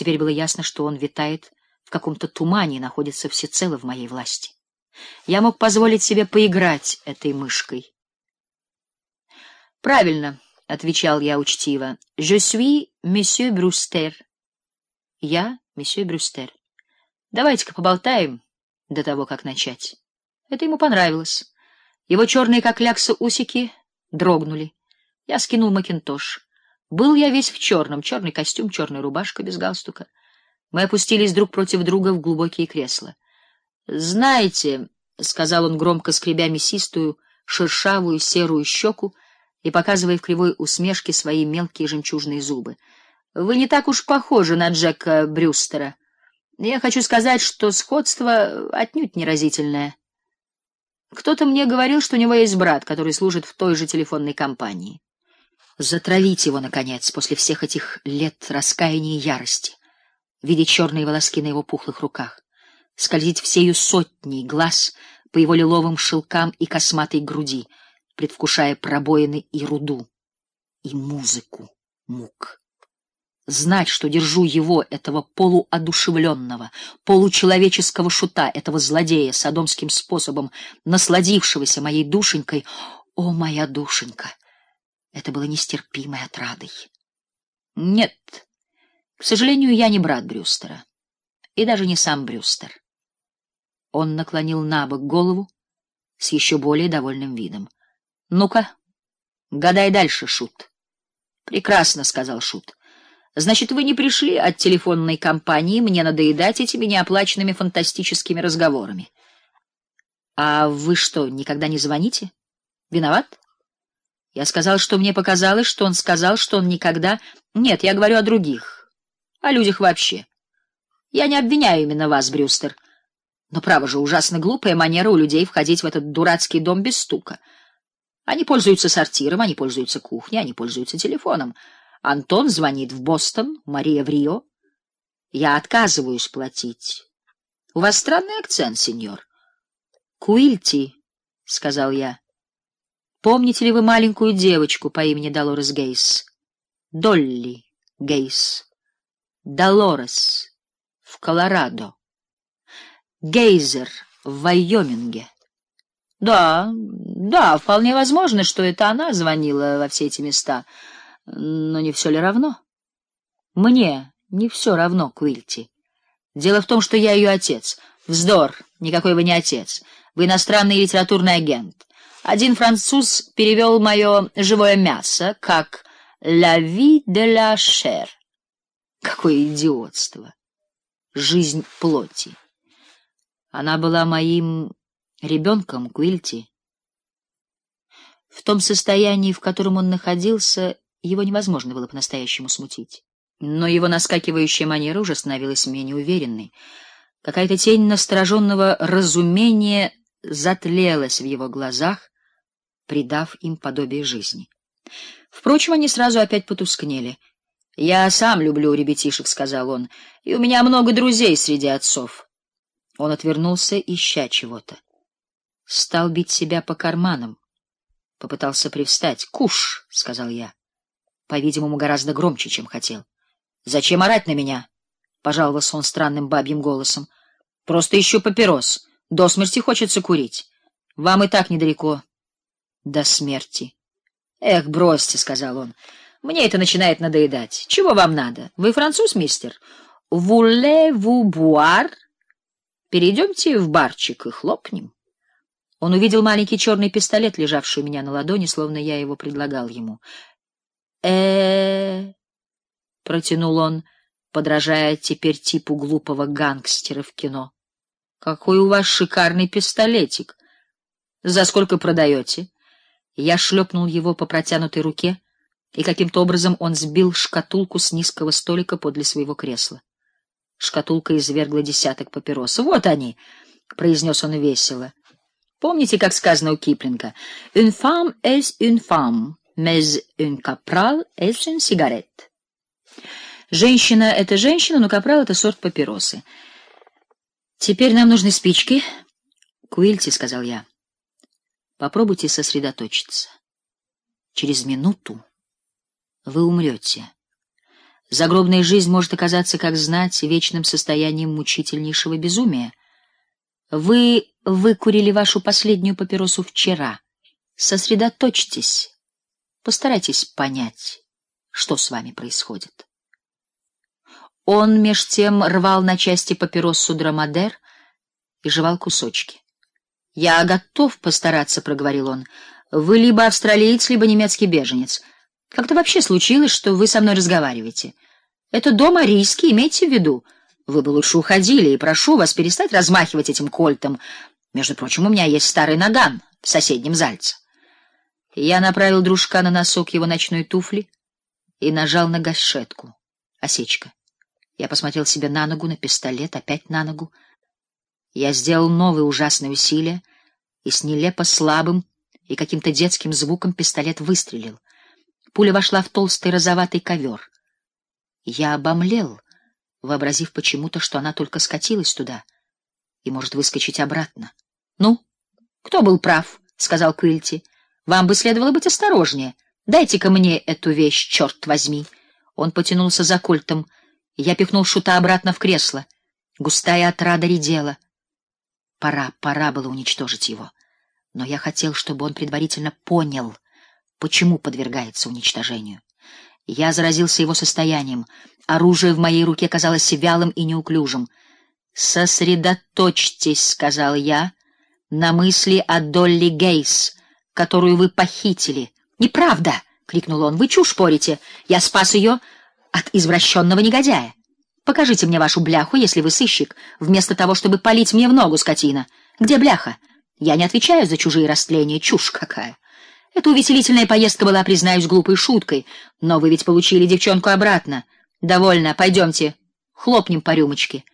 Теперь было ясно, что он витает в каком-то тумане и находится всецело в моей власти. Я мог позволить себе поиграть этой мышкой. Правильно, отвечал я учтиво. Je suis monsieur Брюстер. Я, месье Брюстер. Давайте-ка поболтаем до того, как начать. Это ему понравилось. Его черные как лякса усики дрогнули. Я скинул макинтош. Был я весь в черном, черный костюм, черная рубашка без галстука. Мы опустились друг против друга в глубокие кресла. Знаете, сказал он громко, скребя мясистую, шершавую серую щеку и показывая в кривой усмешке свои мелкие жемчужные зубы. Вы не так уж похожи на Джека Брюстера. Я хочу сказать, что сходство отнюдь не разительное. Кто-то мне говорил, что у него есть брат, который служит в той же телефонной компании. Затравить его наконец после всех этих лет раскаяния и ярости. Видеть черные волоски на его пухлых руках, скользить всею сотней глаз по его лиловым шелкам и косматой груди, предвкушая пробоины и руду и музыку мук знать, что держу его, этого полуодушевленного, получеловеческого шута, этого злодея, садомским способом насладившегося моей душенькой, о моя душенька, это было нестерпимой отрадой. Нет, к сожалению, я не брат Брюстера, и даже не сам Брюстер. Он наклонил набок голову с еще более довольным видом. Ну-ка, гадай дальше, шут. Прекрасно, сказал шут. Значит, вы не пришли от телефонной компании мне надоедать этими неоплаченными фантастическими разговорами. А вы что, никогда не звоните? Виноват? Я сказал, что мне показалось, что он сказал, что он никогда Нет, я говорю о других, о людях вообще. Я не обвиняю именно вас, Брюстер. Но право же, ужасно глупая манера у людей входить в этот дурацкий дом без стука. Они пользуются сортиром, они пользуются кухней, они пользуются телефоном. Антон звонит в Бостон, Мария в Рио. Я отказываюсь платить. У вас странный акцент, сеньор. Куильти, сказал я. Помните ли вы маленькую девочку по имени Долорес Гейс? Долли Гейс. Долорес в Колорадо. Гейзер в Вайоминге. Да, да, вполне возможно, что это она звонила во все эти места. Но не все ли равно? Мне не все равно, Квильти. Дело в том, что я ее отец. Вздор, никакой вы не отец. Вы иностранный литературный агент. Один француз перевел мое живое мясо как la vie de la chair. Какое идиотство. Жизнь плоти. Она была моим ребенком, Квильти. В том состоянии, в котором он находился, его невозможно было по-настоящему смутить. Но его наскакивающая манера уже становилась менее уверенной. Какая-то тень настороженного разумения затлелась в его глазах, придав им подобие жизни. Впрочем, они сразу опять потускнели. Я сам люблю ребятишек, сказал он. И у меня много друзей среди отцов. Он отвернулся, ища чего-то. Стал бить себя по карманам. Попытался привстать. "Куш", сказал я по-видимому, гораздо громче, чем хотел. Зачем орать на меня? пожаловался он странным бабьим голосом. Просто еще папирос. До смерти хочется курить. Вам и так недалеко до смерти. Эх, бросьте, сказал он. Мне это начинает надоедать. Чего вам надо? Вы француз, мистер? Voulez-vous boire? Перейдемте в барчик и хлопнем. Он увидел маленький черный пистолет, лежавший у меня на ладони, словно я его предлагал ему э протянул он, подражая теперь типу глупого гангстера в кино. Какой у вас шикарный пистолетик. За сколько продаете?» Я шлепнул его по протянутой руке, и каким-то образом он сбил шкатулку с низкого столика подле своего кресла. Шкатулка извергла десяток папирос. "Вот они", произнес он весело. Помните, как сказано у Киплинга: "Une femme est une femme" mais un капрал est une cigarette. Женщина это женщина, но капрал это сорт папиросы. Теперь нам нужны спички. Куильти, сказал я. Попробуйте сосредоточиться. Через минуту вы умрете. Загробная жизнь может оказаться, как знать, вечным состоянием мучительнейшего безумия. Вы выкурили вашу последнюю папиросу вчера. Сосредоточьтесь. Постарайтесь понять, что с вами происходит. Он меж тем рвал на части папиросу Драмадер и жевал кусочки. Я готов постараться, проговорил он. Вы либо австралиец, либо немецкий беженец. Как-то вообще случилось, что вы со мной разговариваете? Это дом арийский, имейте в виду. Вы бы лучше уходили, и прошу вас перестать размахивать этим кольтом. Между прочим, у меня есть старый наган в соседнем зальце. Я направил дружка на носок его ночной туфли и нажал на гашетку. Осечка. Я посмотрел себе на ногу, на пистолет, опять на ногу. Я сделал новые ужасные усилия, и с нелепо слабым и каким-то детским звуком пистолет выстрелил. Пуля вошла в толстый розоватый ковер. Я обомлел, вообразив почему-то, что она только скатилась туда и может выскочить обратно. Ну, кто был прав, сказал Квильти. Вам бы следовало быть осторожнее. Дайте-ка мне эту вещь, черт возьми. Он потянулся за кольтом. Я пихнул шута обратно в кресло. Густая отрада редела. Пора, пора было уничтожить его. Но я хотел, чтобы он предварительно понял, почему подвергается уничтожению. Я заразился его состоянием. Оружие в моей руке казалось вялым и неуклюжим. Сосредоточьтесь, сказал я, на мысли о Долли Гейс, которую вы похитили. Неправда, крикнул он. Вы чушь порите. Я спас ее от извращенного негодяя. Покажите мне вашу бляху, если вы сыщик, вместо того, чтобы палить мне в ногу, скотина. Где бляха? Я не отвечаю за чужие растления, чушь какая. Эта увеселительная поездка была, признаюсь, глупой шуткой, но вы ведь получили девчонку обратно. Довольно, пойдемте, хлопнем по рюмочке.